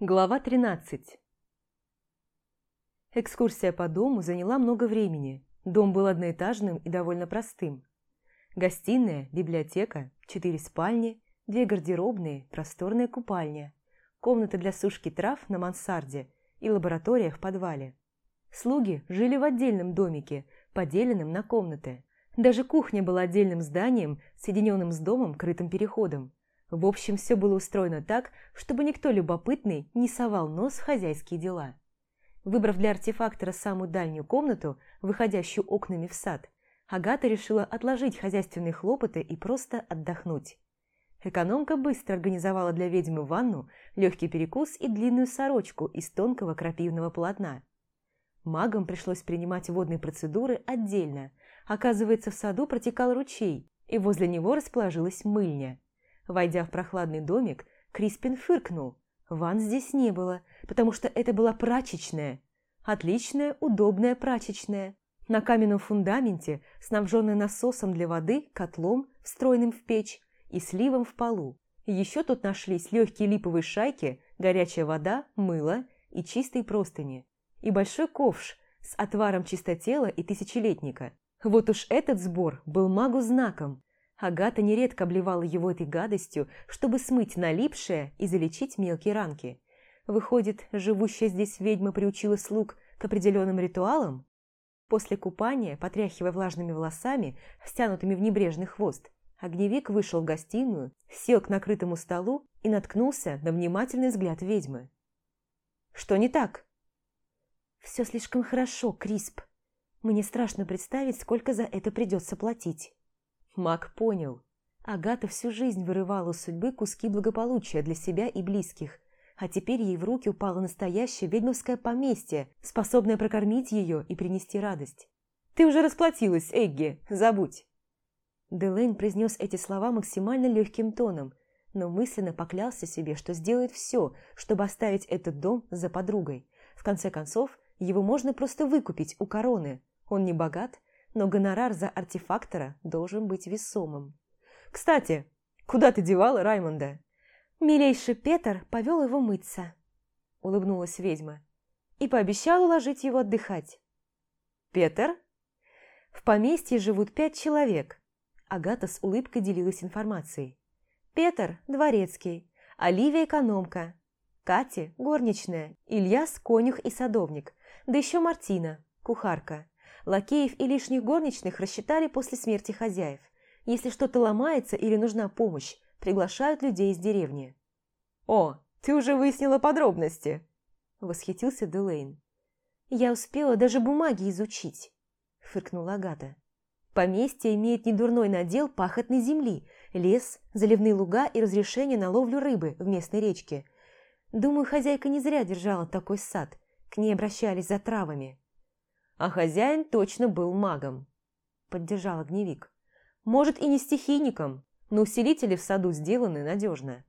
Глава 13 Экскурсия по дому заняла много времени. Дом был одноэтажным и довольно простым. Гостиная, библиотека, четыре спальни, две гардеробные, просторная купальня, комната для сушки трав на мансарде и лаборатория в подвале. Слуги жили в отдельном домике, поделенном на комнаты. Даже кухня была отдельным зданием, соединенным с домом крытым переходом. В общем, все было устроено так, чтобы никто любопытный не совал нос в хозяйские дела. Выбрав для артефактора самую дальнюю комнату, выходящую окнами в сад, Агата решила отложить хозяйственные хлопоты и просто отдохнуть. Экономка быстро организовала для ведьмы ванну, легкий перекус и длинную сорочку из тонкого крапивного полотна. Магам пришлось принимать водные процедуры отдельно. Оказывается, в саду протекал ручей, и возле него расположилась мыльня. Войдя в прохладный домик, Криспин фыркнул. Ван здесь не было, потому что это была прачечная. Отличная, удобная прачечная. На каменном фундаменте, снабженная насосом для воды, котлом, встроенным в печь, и сливом в полу. Еще тут нашлись легкие липовые шайки, горячая вода, мыло и чистые простыни. И большой ковш с отваром чистотела и тысячелетника. Вот уж этот сбор был магу знаком. Агата нередко обливала его этой гадостью, чтобы смыть налипшее и залечить мелкие ранки. Выходит, живущая здесь ведьма приучила слуг к определенным ритуалам? После купания, потряхивая влажными волосами, стянутыми в небрежный хвост, огневик вышел в гостиную, сел к накрытому столу и наткнулся на внимательный взгляд ведьмы. «Что не так?» «Все слишком хорошо, Крисп. Мне страшно представить, сколько за это придется платить». Маг понял. Агата всю жизнь вырывала у судьбы куски благополучия для себя и близких, а теперь ей в руки упало настоящее ведьмовское поместье, способное прокормить ее и принести радость. «Ты уже расплатилась, Эгги, забудь!» Делейн произнес эти слова максимально легким тоном, но мысленно поклялся себе, что сделает все, чтобы оставить этот дом за подругой. В конце концов, его можно просто выкупить у короны. Он не богат, но гонорар за артефактора должен быть весомым. «Кстати, куда ты девала Раймонда?» «Милейший Петр повел его мыться», – улыбнулась ведьма, и пообещал уложить его отдыхать. «Петр?» «В поместье живут пять человек», – Агата с улыбкой делилась информацией. «Петр – дворецкий, Оливия – экономка, Катя – горничная, Ильяс – конюх и садовник, да еще Мартина – кухарка. Лакеев и лишних горничных рассчитали после смерти хозяев. Если что-то ломается или нужна помощь, приглашают людей из деревни. «О, ты уже выяснила подробности!» – восхитился Делейн. «Я успела даже бумаги изучить», – фыркнула Агата. «Поместье имеет недурной надел пахотной земли, лес, заливные луга и разрешение на ловлю рыбы в местной речке. Думаю, хозяйка не зря держала такой сад, к ней обращались за травами». А хозяин точно был магом, поддержал огневик. Может и не стихийником, но усилители в саду сделаны надежно.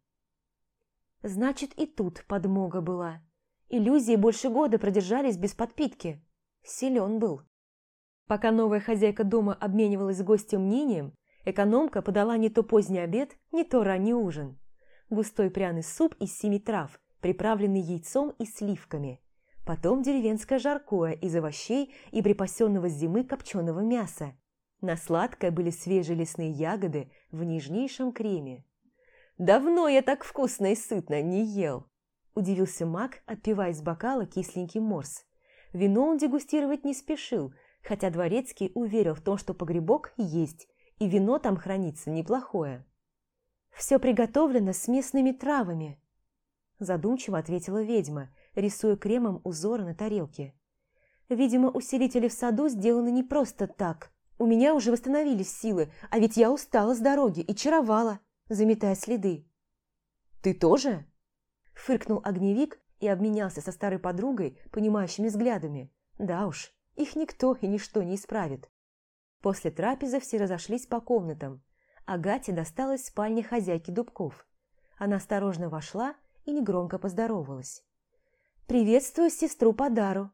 Значит, и тут подмога была. Иллюзии больше года продержались без подпитки. Силен был. Пока новая хозяйка дома обменивалась с гостем мнением, экономка подала не то поздний обед, не то ранний ужин. Густой пряный суп из семи трав, приправленный яйцом и сливками – Потом деревенское жаркое из овощей и припасенного с зимы копченого мяса. На сладкое были свежие лесные ягоды в нежнейшем креме. «Давно я так вкусно и сытно не ел!» Удивился маг, отпивая из бокала кисленький морс. Вино он дегустировать не спешил, хотя Дворецкий уверил в том, что погребок есть, и вино там хранится неплохое. «Все приготовлено с местными травами», задумчиво ответила ведьма, рисуя кремом узоры на тарелке. Видимо, усилители в саду сделаны не просто так. У меня уже восстановились силы, а ведь я устала с дороги и чаровала, заметая следы. «Ты тоже?» Фыркнул огневик и обменялся со старой подругой понимающими взглядами. Да уж, их никто и ничто не исправит. После трапезы все разошлись по комнатам. Агате досталась спальня хозяйки Дубков. Она осторожно вошла и негромко поздоровалась. «Приветствую сестру по дару.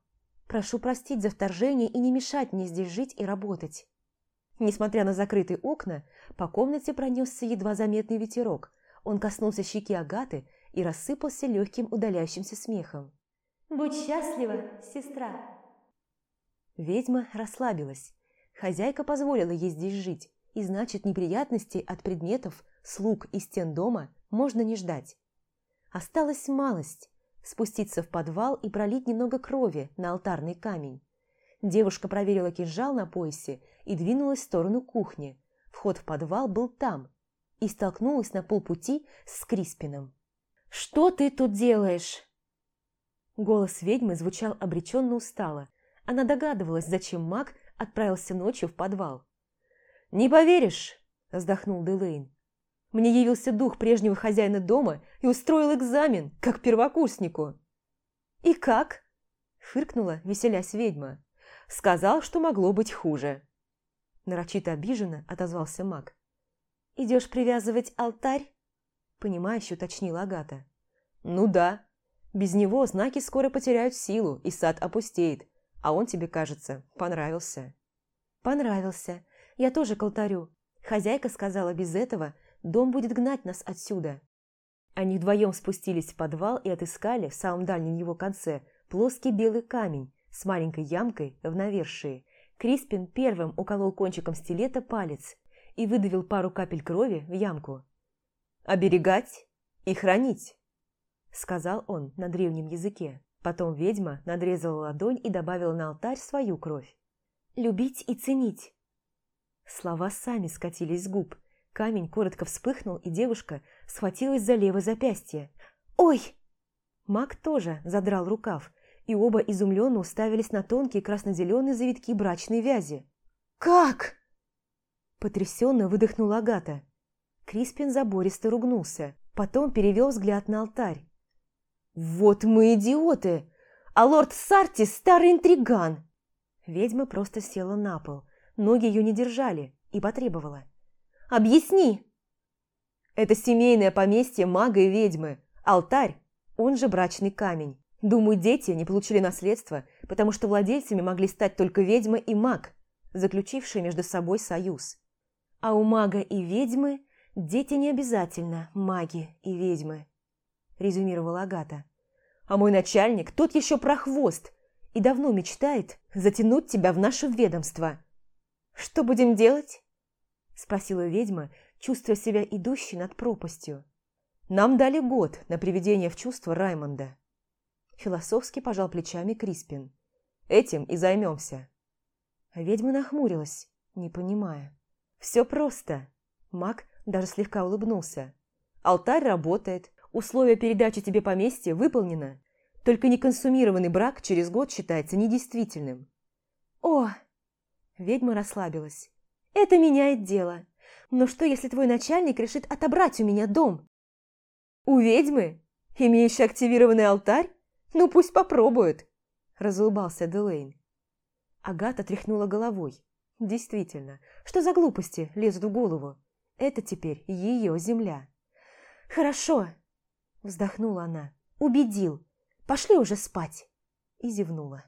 Прошу простить за вторжение и не мешать мне здесь жить и работать». Несмотря на закрытые окна, по комнате пронесся едва заметный ветерок. Он коснулся щеки Агаты, и рассыпался легким удаляющимся смехом. «Будь счастлива, сестра!» Ведьма расслабилась. Хозяйка позволила ей здесь жить, и значит, неприятностей от предметов, слуг и стен дома можно не ждать. Осталась малость – спуститься в подвал и пролить немного крови на алтарный камень. Девушка проверила кинжал на поясе и двинулась в сторону кухни. Вход в подвал был там. И столкнулась на полпути с Криспином. «Что ты тут делаешь?» Голос ведьмы звучал обреченно устало. Она догадывалась, зачем маг отправился ночью в подвал. «Не поверишь!» – вздохнул Делейн. «Мне явился дух прежнего хозяина дома и устроил экзамен, как первокурснику». «И как?» – фыркнула, веселясь ведьма. «Сказал, что могло быть хуже». Нарочито обиженно отозвался маг. «Идешь привязывать алтарь?» – понимающе уточнила Агата. «Ну да. Без него знаки скоро потеряют силу, и сад опустеет, а он тебе, кажется, понравился». «Понравился. Я тоже к алтарю. Хозяйка сказала, без этого дом будет гнать нас отсюда». Они вдвоем спустились в подвал и отыскали в самом дальнем его конце плоский белый камень с маленькой ямкой в навершии. Криспин первым уколол кончиком стилета палец и выдавил пару капель крови в ямку. «Оберегать и хранить», — сказал он на древнем языке. Потом ведьма надрезала ладонь и добавила на алтарь свою кровь. «Любить и ценить». Слова сами скатились с губ. Камень коротко вспыхнул, и девушка схватилась за левое запястье. «Ой!» Маг тоже задрал рукав, и оба изумленно уставились на тонкие красно-зеленые завитки брачной вязи. «Как?» Потрясенно выдохнула Агата. Криспин забористо ругнулся, потом перевел взгляд на алтарь. «Вот мы идиоты! А лорд Сарти – старый интриган!» Ведьма просто села на пол, ноги ее не держали, и потребовала. «Объясни!» «Это семейное поместье мага и ведьмы, алтарь, он же брачный камень. Думаю, дети не получили наследство, потому что владельцами могли стать только ведьма и маг, заключившие между собой союз. А у мага и ведьмы дети не обязательно маги и ведьмы резюмировала Агата. «А мой начальник тот еще прохвост и давно мечтает затянуть тебя в наше ведомство». «Что будем делать?» Спросила ведьма, чувствуя себя идущей над пропастью. «Нам дали год на приведение в чувство Раймонда». Философски пожал плечами Криспин. «Этим и займемся». Ведьма нахмурилась, не понимая. «Все просто». Маг даже слегка улыбнулся. «Алтарь работает, Условие передачи тебе поместья выполнено, только неконсумированный брак через год считается недействительным. О! Ведьма расслабилась. Это меняет дело. Но что, если твой начальник решит отобрать у меня дом? У ведьмы? Имеющий активированный алтарь? Ну пусть попробует, разулыбался Делейн. Агата тряхнула головой. Действительно, что за глупости лезут в голову? Это теперь ее земля. Хорошо, Вздохнула она. «Убедил. Пошли уже спать!» И зевнула.